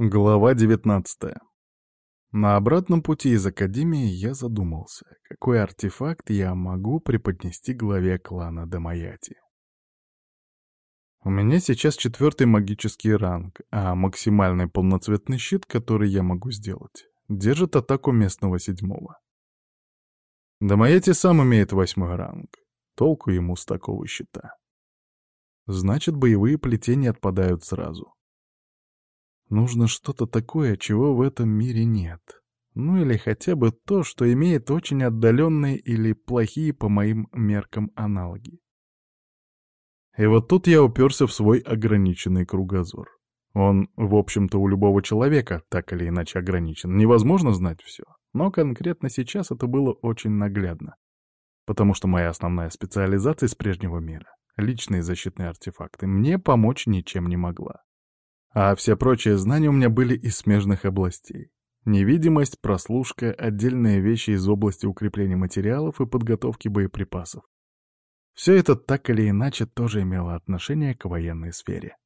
Глава 19 На обратном пути из Академии я задумался, какой артефакт я могу преподнести главе клана Дамаяти. У меня сейчас четвертый магический ранг, а максимальный полноцветный щит, который я могу сделать, держит атаку местного седьмого. Дамаяти сам имеет восьмой ранг. Толку ему с такого щита. Значит, боевые плетения отпадают сразу. Нужно что-то такое, чего в этом мире нет. Ну или хотя бы то, что имеет очень отдаленные или плохие по моим меркам аналоги. И вот тут я уперся в свой ограниченный кругозор. Он, в общем-то, у любого человека так или иначе ограничен. Невозможно знать все. Но конкретно сейчас это было очень наглядно. Потому что моя основная специализация из прежнего мира — личные защитные артефакты — мне помочь ничем не могла. А все прочие знания у меня были из смежных областей. Невидимость, прослушка, отдельные вещи из области укрепления материалов и подготовки боеприпасов. Все это так или иначе тоже имело отношение к военной сфере.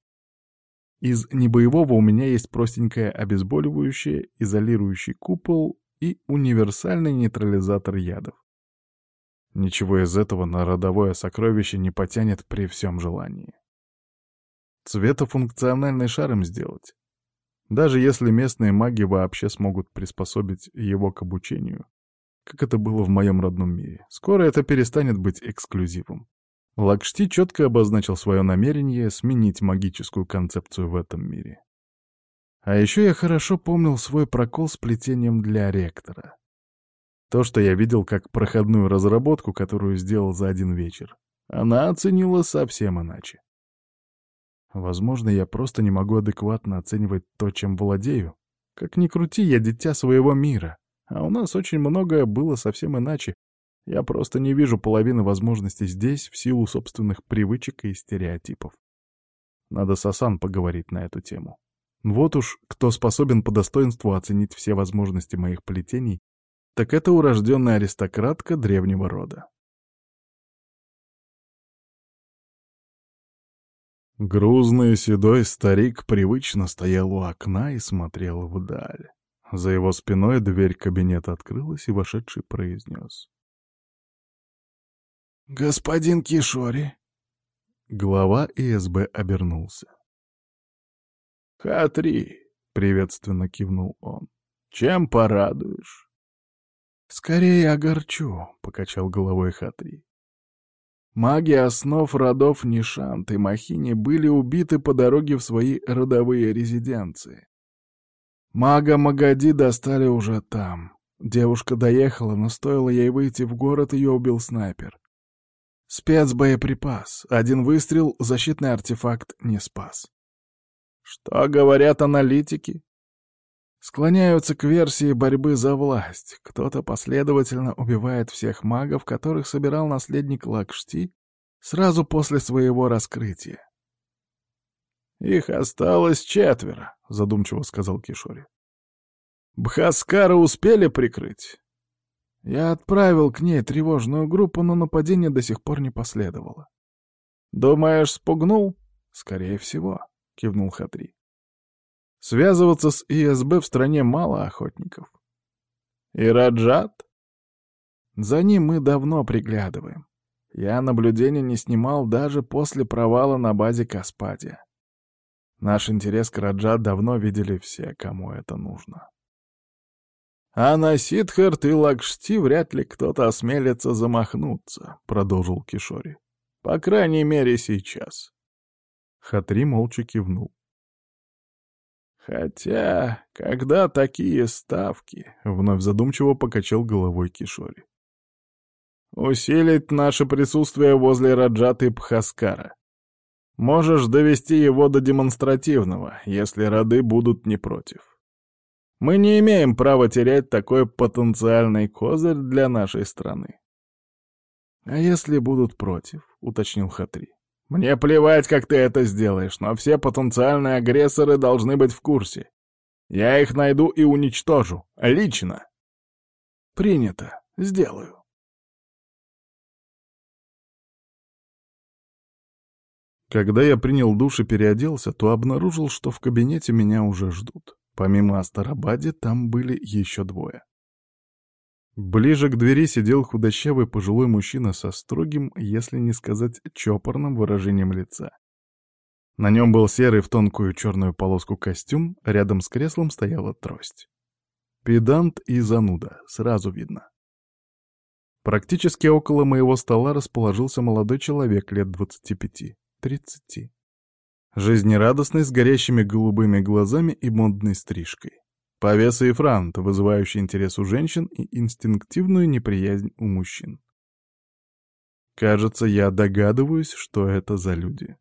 Из небоевого у меня есть простенькое обезболивающее, изолирующий купол и универсальный нейтрализатор ядов. Ничего из этого на родовое сокровище не потянет при всем желании. Цветофункциональный шар им сделать. Даже если местные маги вообще смогут приспособить его к обучению, как это было в моем родном мире, скоро это перестанет быть эксклюзивом. Лакшти четко обозначил свое намерение сменить магическую концепцию в этом мире. А еще я хорошо помнил свой прокол с плетением для ректора. То, что я видел как проходную разработку, которую сделал за один вечер, она оценила совсем иначе. Возможно, я просто не могу адекватно оценивать то, чем владею. Как ни крути, я дитя своего мира. А у нас очень многое было совсем иначе. Я просто не вижу половины возможностей здесь в силу собственных привычек и стереотипов. Надо с Асан поговорить на эту тему. Вот уж кто способен по достоинству оценить все возможности моих плетений, так это урожденная аристократка древнего рода. Грузный седой старик привычно стоял у окна и смотрел вдаль. За его спиной дверь кабинета открылась, и вошедший произнес. «Господин Кишори!» Глава ИСБ обернулся. «Хатри!» — приветственно кивнул он. «Чем порадуешь?» «Скорее огорчу», — покачал головой Хатри. Маги основ родов Нишант и Махини были убиты по дороге в свои родовые резиденции. Мага Магади достали уже там. Девушка доехала, но стоило ей выйти в город, ее убил снайпер. Спецбоеприпас. Один выстрел, защитный артефакт не спас. Что говорят аналитики? Склоняются к версии борьбы за власть. Кто-то последовательно убивает всех магов, которых собирал наследник Лакшти сразу после своего раскрытия. «Их осталось четверо», — задумчиво сказал Кишори. «Бхаскара успели прикрыть?» Я отправил к ней тревожную группу, но нападение до сих пор не последовало. «Думаешь, спугнул?» «Скорее всего», — кивнул Хатри. Связываться с ИСБ в стране мало охотников. И Раджат? За ним мы давно приглядываем. Я наблюдения не снимал даже после провала на базе Каспадия. Наш интерес к Раджат давно видели все, кому это нужно. А на Сидхарт и Лакшти вряд ли кто-то осмелится замахнуться, — продолжил Кишори. По крайней мере, сейчас. Хатри молча кивнул. Хотя, когда такие ставки, — вновь задумчиво покачал головой Кишори. Усилить наше присутствие возле Раджаты Пхаскара. Можешь довести его до демонстративного, если роды будут не против. Мы не имеем права терять такой потенциальный козырь для нашей страны. — А если будут против? — уточнил Хатри. Мне плевать, как ты это сделаешь, но все потенциальные агрессоры должны быть в курсе. Я их найду и уничтожу. Лично. Принято. Сделаю. Когда я принял душ и переоделся, то обнаружил, что в кабинете меня уже ждут. Помимо Астарабаде, там были еще двое. Ближе к двери сидел худощавый пожилой мужчина со строгим, если не сказать чопорным выражением лица. На нем был серый в тонкую черную полоску костюм, рядом с креслом стояла трость. Педант и зануда, сразу видно. Практически около моего стола расположился молодой человек лет 25-30. Жизнерадостный, с горящими голубыми глазами и модной стрижкой. Повеса и франт, вызывающий интерес у женщин и инстинктивную неприязнь у мужчин. Кажется, я догадываюсь, что это за люди.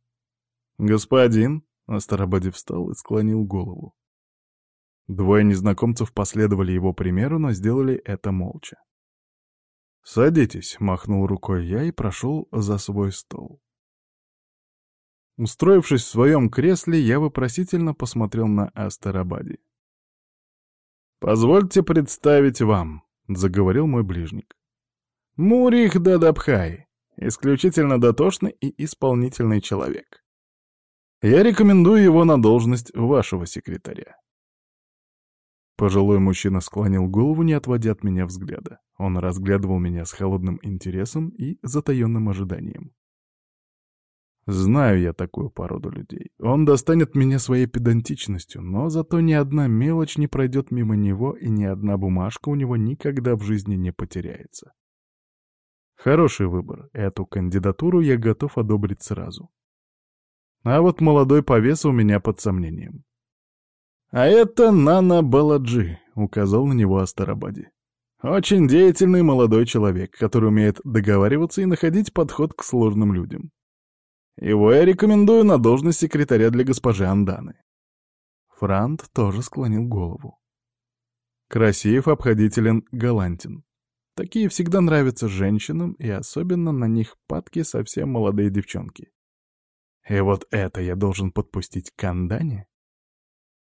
«Господин!» — Астарабаде встал и склонил голову. Двое незнакомцев последовали его примеру, но сделали это молча. «Садитесь», — махнул рукой я и прошел за свой стол. Устроившись в своем кресле, я вопросительно посмотрел на Астарабаде. «Позвольте представить вам», — заговорил мой ближник. «Мурих Дадабхай, исключительно дотошный и исполнительный человек. Я рекомендую его на должность вашего секретаря». Пожилой мужчина склонил голову, не отводя от меня взгляда. Он разглядывал меня с холодным интересом и затаенным ожиданием. Знаю я такую породу людей. Он достанет меня своей педантичностью, но зато ни одна мелочь не пройдет мимо него, и ни одна бумажка у него никогда в жизни не потеряется. Хороший выбор. Эту кандидатуру я готов одобрить сразу. А вот молодой повес у меня под сомнением. «А это Нана Баладжи», — указал на него Астарабаде. «Очень деятельный молодой человек, который умеет договариваться и находить подход к сложным людям. Его я рекомендую на должность секретаря для госпожи Анданы. Франт тоже склонил голову. Красив, обходителен, галантен. Такие всегда нравятся женщинам, и особенно на них падки совсем молодые девчонки. И вот это я должен подпустить к Андане?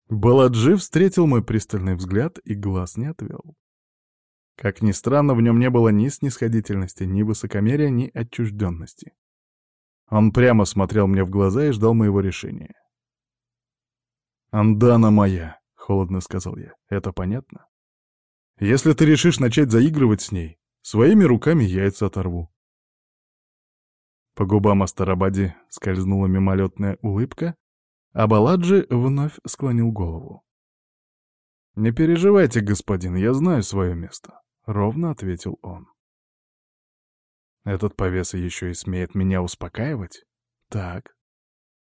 Баладжи встретил мой пристальный взгляд и глаз не отвел. Как ни странно, в нем не было ни снисходительности, ни высокомерия, ни отчужденности. Он прямо смотрел мне в глаза и ждал моего решения. «Андана моя», — холодно сказал я, — «это понятно? Если ты решишь начать заигрывать с ней, своими руками яйца оторву». По губам Астарабаде скользнула мимолетная улыбка, а Баладжи вновь склонил голову. «Не переживайте, господин, я знаю свое место», — ровно ответил он. Этот повеса еще и смеет меня успокаивать? Так.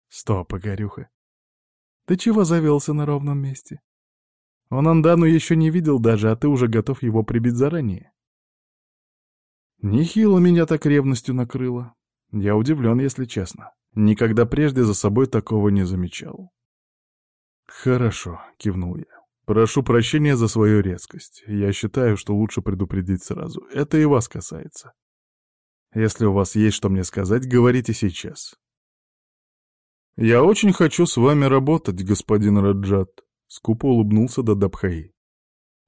Стоп, Игорюха. Ты чего завелся на ровном месте? Он Андану еще не видел даже, а ты уже готов его прибить заранее. Нехило меня так ревностью накрыло. Я удивлен, если честно. Никогда прежде за собой такого не замечал. «Хорошо», — кивнул я. «Прошу прощения за свою резкость. Я считаю, что лучше предупредить сразу. Это и вас касается. Если у вас есть что мне сказать, говорите сейчас. «Я очень хочу с вами работать, господин Раджат», — скупо улыбнулся Дадабхаи.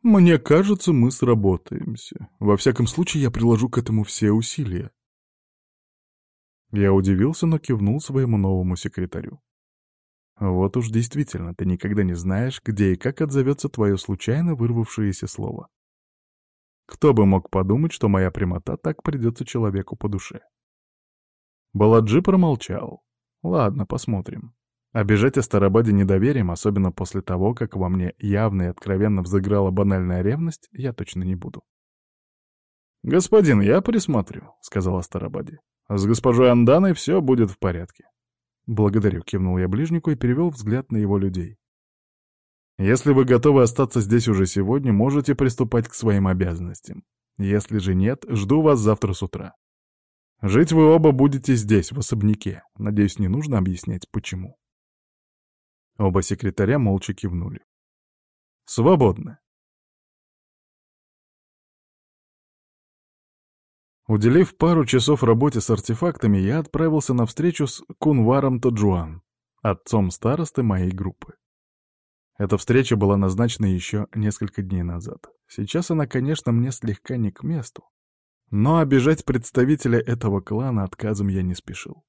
«Мне кажется, мы сработаемся. Во всяком случае, я приложу к этому все усилия». Я удивился, но кивнул своему новому секретарю. Вот уж действительно, ты никогда не знаешь, где и как отзовется твое случайно вырвавшееся слово. Кто бы мог подумать, что моя прямота так придется человеку по душе? Баладжи промолчал. Ладно, посмотрим. Обижать Астарабаде недоверием, особенно после того, как во мне явно и откровенно взыграла банальная ревность, я точно не буду. «Господин, я присмотрю», — сказал Астарабаде. «С госпожой Анданой все будет в порядке». «Благодарю», — кивнул я ближнику и перевел взгляд на его людей. Если вы готовы остаться здесь уже сегодня, можете приступать к своим обязанностям. Если же нет, жду вас завтра с утра. Жить вы оба будете здесь, в особняке. Надеюсь, не нужно объяснять, почему. Оба секретаря молча кивнули. Свободны. Уделив пару часов работе с артефактами, я отправился на встречу с Кунваром Таджуан, отцом старосты моей группы. Эта встреча была назначена еще несколько дней назад. Сейчас она, конечно, мне слегка не к месту. Но обижать представителя этого клана отказом я не спешил.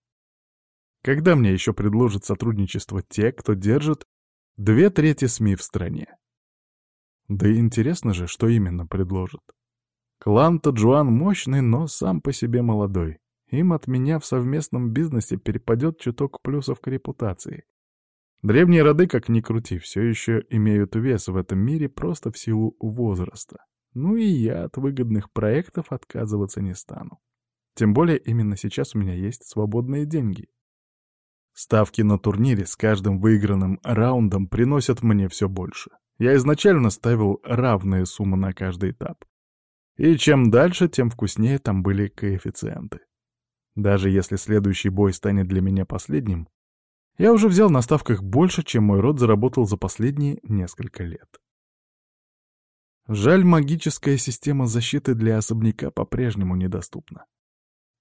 Когда мне еще предложат сотрудничество те, кто держит Две трети СМИ в стране. Да и интересно же, что именно предложат. Клан Таджуан мощный, но сам по себе молодой. Им от меня в совместном бизнесе перепадет чуток плюсов к репутации. Древние роды, как ни крути, все еще имеют вес в этом мире просто в силу возраста. Ну и я от выгодных проектов отказываться не стану. Тем более именно сейчас у меня есть свободные деньги. Ставки на турнире с каждым выигранным раундом приносят мне все больше. Я изначально ставил равные суммы на каждый этап. И чем дальше, тем вкуснее там были коэффициенты. Даже если следующий бой станет для меня последним, я уже взял на ставках больше, чем мой род заработал за последние несколько лет. Жаль, магическая система защиты для особняка по-прежнему недоступна.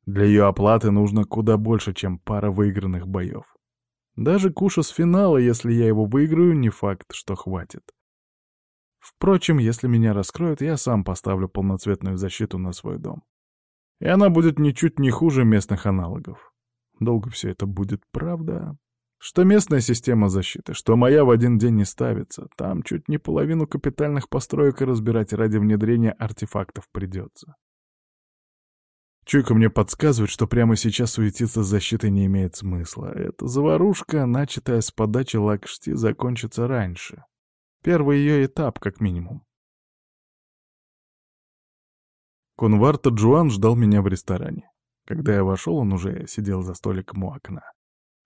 Для ее оплаты нужно куда больше, чем пара выигранных боев. Даже куша с финала, если я его выиграю, не факт, что хватит. Впрочем, если меня раскроют, я сам поставлю полноцветную защиту на свой дом. И она будет ничуть не хуже местных аналогов. Долго все это будет, правда? Что местная система защиты, что моя в один день не ставится. Там чуть не половину капитальных построек разбирать ради внедрения артефактов придется. Чуйка мне подсказывает, что прямо сейчас суетиться с защитой не имеет смысла. Эта заварушка, начатая с подачи Лакшти, закончится раньше. Первый ее этап, как минимум. Кунвар Таджуан ждал меня в ресторане. Когда я вошел, он уже сидел за столиком у окна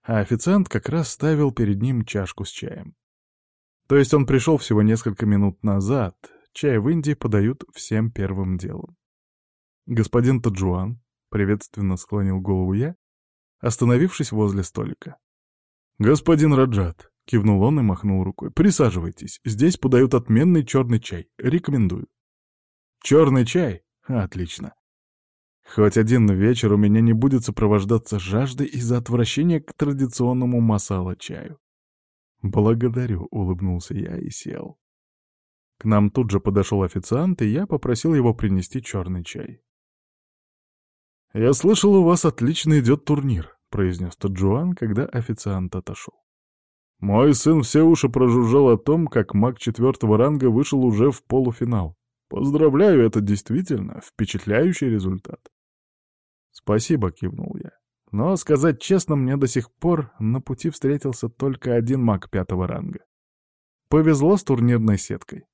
а официант как раз ставил перед ним чашку с чаем. То есть он пришел всего несколько минут назад, чай в Индии подают всем первым делом. Господин Таджуан приветственно склонил голову я, остановившись возле столика. «Господин Раджат», — кивнул он и махнул рукой, — «присаживайтесь, здесь подают отменный черный чай, рекомендую». «Черный чай? Отлично. Хоть один вечер у меня не будет сопровождаться жаждой из-за отвращения к традиционному масала-чаю. «Благодарю», — улыбнулся я и сел. К нам тут же подошел официант, и я попросил его принести черный чай. «Я слышал, у вас отлично идет турнир», — произнес Таджуан, когда официант отошел. «Мой сын все уши прожужжал о том, как маг четвертого ранга вышел уже в полуфинал. Поздравляю, это действительно впечатляющий результат. «Спасибо», — кивнул я. Но, сказать честно, мне до сих пор на пути встретился только один маг пятого ранга. Повезло с турнирной сеткой.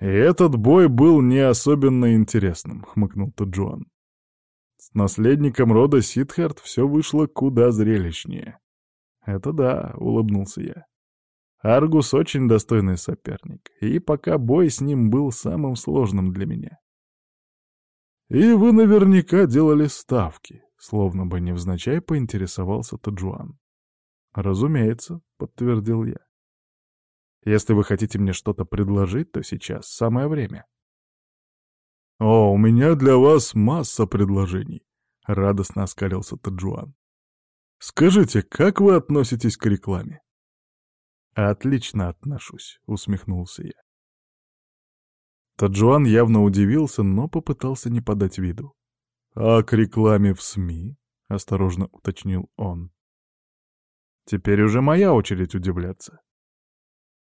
«И этот бой был не особенно интересным», — хмыкнул Таджуан. «С наследником рода Сидхарт все вышло куда зрелищнее». «Это да», — улыбнулся я. Аргус очень достойный соперник, и пока бой с ним был самым сложным для меня. «И вы наверняка делали ставки», — словно бы невзначай поинтересовался Таджуан. «Разумеется», — подтвердил я. «Если вы хотите мне что-то предложить, то сейчас самое время». «О, у меня для вас масса предложений», — радостно оскалился Таджуан. «Скажите, как вы относитесь к рекламе?» «Отлично отношусь», — усмехнулся я. Таджуан явно удивился, но попытался не подать виду. «А к рекламе в СМИ?» — осторожно уточнил он. «Теперь уже моя очередь удивляться.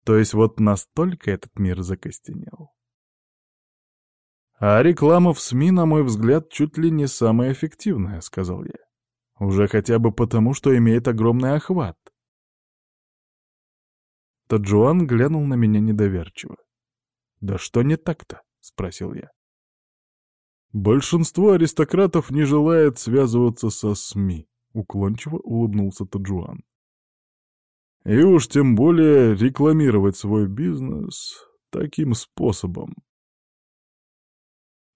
То есть вот настолько этот мир закостенел?» «А реклама в СМИ, на мой взгляд, чуть ли не самая эффективная», — сказал я. «Уже хотя бы потому, что имеет огромный охват». Таджуан глянул на меня недоверчиво. «Да что не так-то?» — спросил я. «Большинство аристократов не желает связываться со СМИ», — уклончиво улыбнулся Таджуан. «И уж тем более рекламировать свой бизнес таким способом».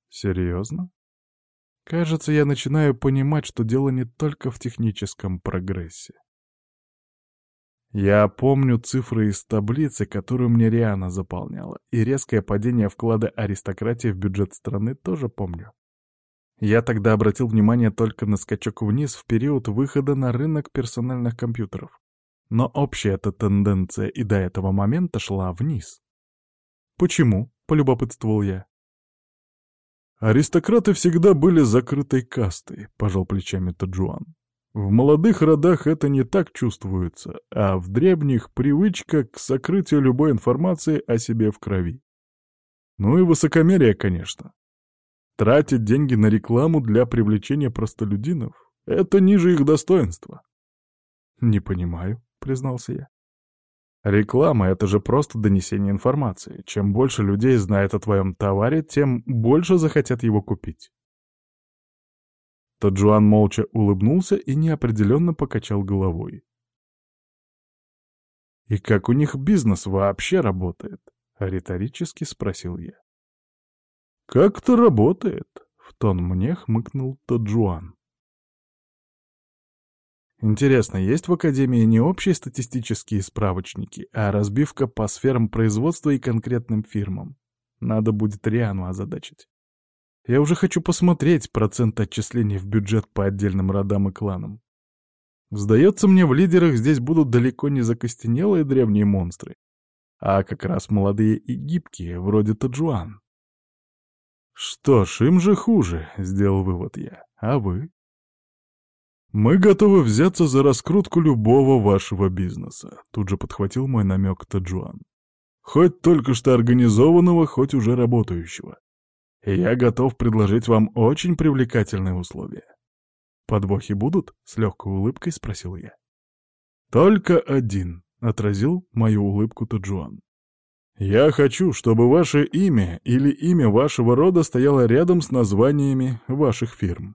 «Серьезно?» Кажется, я начинаю понимать, что дело не только в техническом прогрессе. Я помню цифры из таблицы, которую мне Риана заполняла, и резкое падение вклада аристократии в бюджет страны тоже помню. Я тогда обратил внимание только на скачок вниз в период выхода на рынок персональных компьютеров. Но общая эта тенденция и до этого момента шла вниз. «Почему?» — полюбопытствовал я. «Аристократы всегда были закрытой кастой», — пожал плечами Таджуан. В молодых родах это не так чувствуется, а в древних привычка к сокрытию любой информации о себе в крови. Ну и высокомерие, конечно. Тратить деньги на рекламу для привлечения простолюдинов — это ниже их достоинства. «Не понимаю», — признался я. «Реклама — это же просто донесение информации. Чем больше людей знает о твоем товаре, тем больше захотят его купить. Таджуан молча улыбнулся и неопределенно покачал головой. «И как у них бизнес вообще работает?» — риторически спросил я. «Как-то работает», — в тон мне хмыкнул Таджуан. Интересно, есть в Академии не общие статистические справочники, а разбивка по сферам производства и конкретным фирмам? Надо будет Риану озадачить. Я уже хочу посмотреть процент отчислений в бюджет по отдельным родам и кланам. Сдается мне, в лидерах здесь будут далеко не закостенелые древние монстры, а как раз молодые и гибкие, вроде Таджуан. Что ж, им же хуже, сделал вывод я. А вы? Мы готовы взяться за раскрутку любого вашего бизнеса, тут же подхватил мой намек Таджуан. Хоть только что организованного, хоть уже работающего я готов предложить вам очень привлекательные условия. Подвохи будут? — с легкой улыбкой спросил я. Только один, — отразил мою улыбку Таджуан. Я хочу, чтобы ваше имя или имя вашего рода стояло рядом с названиями ваших фирм.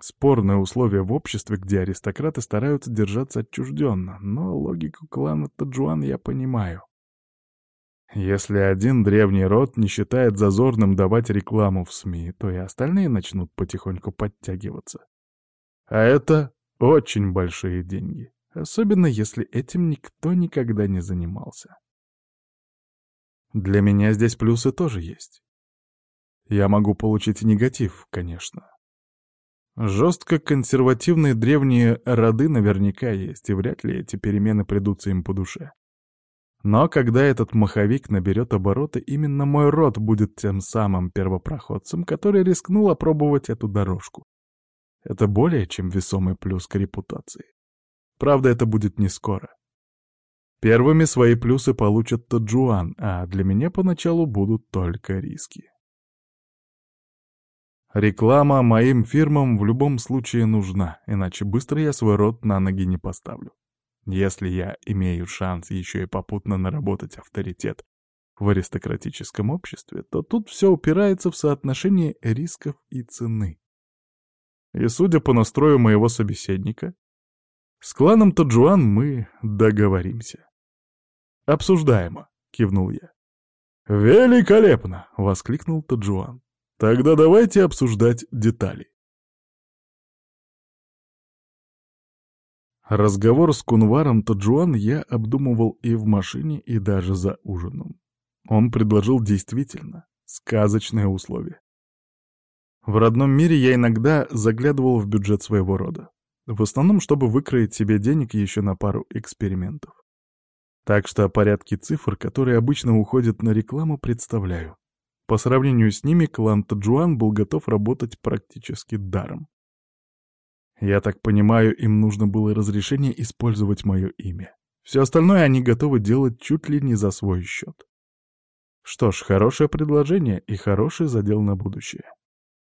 Спорное условие в обществе, где аристократы стараются держаться отчужденно, но логику клана Таджуан я понимаю. Если один древний род не считает зазорным давать рекламу в СМИ, то и остальные начнут потихоньку подтягиваться. А это очень большие деньги, особенно если этим никто никогда не занимался. Для меня здесь плюсы тоже есть. Я могу получить негатив, конечно. Жестко консервативные древние роды наверняка есть, и вряд ли эти перемены придутся им по душе. Но когда этот маховик наберет обороты, именно мой род будет тем самым первопроходцем, который рискнул опробовать эту дорожку. Это более чем весомый плюс к репутации. Правда, это будет не скоро. Первыми свои плюсы получат Таджуан, а для меня поначалу будут только риски. Реклама моим фирмам в любом случае нужна, иначе быстро я свой род на ноги не поставлю. Если я имею шанс еще и попутно наработать авторитет в аристократическом обществе, то тут все упирается в соотношение рисков и цены. И судя по настрою моего собеседника, с кланом Таджуан мы договоримся. «Обсуждаемо», — кивнул я. «Великолепно!» — воскликнул Таджуан. «Тогда давайте обсуждать детали». Разговор с Кунваром Таджуан я обдумывал и в машине, и даже за ужином. Он предложил действительно сказочные условия. В родном мире я иногда заглядывал в бюджет своего рода. В основном, чтобы выкроить себе денег еще на пару экспериментов. Так что о порядке цифр, которые обычно уходят на рекламу, представляю. По сравнению с ними, клан Таджуан был готов работать практически даром. Я так понимаю, им нужно было разрешение использовать мое имя. Все остальное они готовы делать чуть ли не за свой счет. Что ж, хорошее предложение и хороший задел на будущее.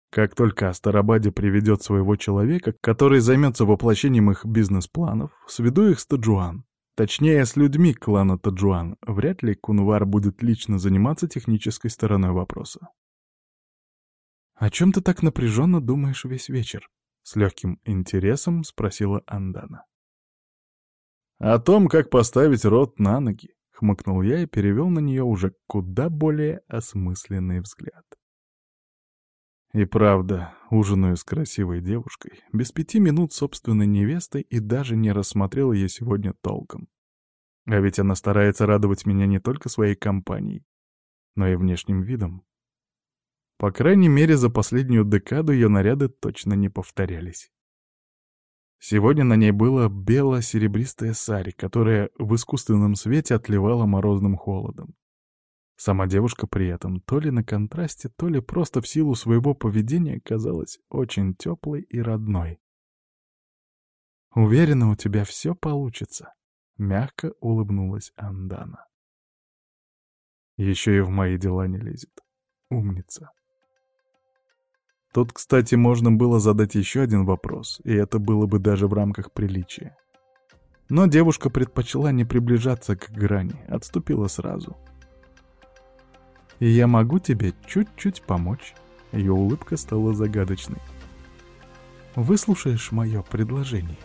Как только Астарабаде приведет своего человека, который займется воплощением их бизнес-планов, сведу их с Таджуан. Точнее, с людьми клана Таджуан. Вряд ли Кунвар будет лично заниматься технической стороной вопроса. «О чем ты так напряженно думаешь весь вечер?» С легким интересом спросила Андана. «О том, как поставить рот на ноги», — хмыкнул я и перевел на нее уже куда более осмысленный взгляд. И правда, ужинаю с красивой девушкой, без пяти минут собственной невестой и даже не рассмотрел ее сегодня толком. А ведь она старается радовать меня не только своей компанией, но и внешним видом. По крайней мере, за последнюю декаду ее наряды точно не повторялись. Сегодня на ней было бело-серебристое сари, которое в искусственном свете отливало морозным холодом. Сама девушка при этом то ли на контрасте, то ли просто в силу своего поведения казалась очень теплой и родной. Уверена, у тебя все получится. Мягко улыбнулась Андана. Еще и в мои дела не лезет. Умница. Тут, кстати, можно было задать еще один вопрос, и это было бы даже в рамках приличия. Но девушка предпочла не приближаться к грани, отступила сразу. «И я могу тебе чуть-чуть помочь?» Ее улыбка стала загадочной. «Выслушаешь мое предложение?»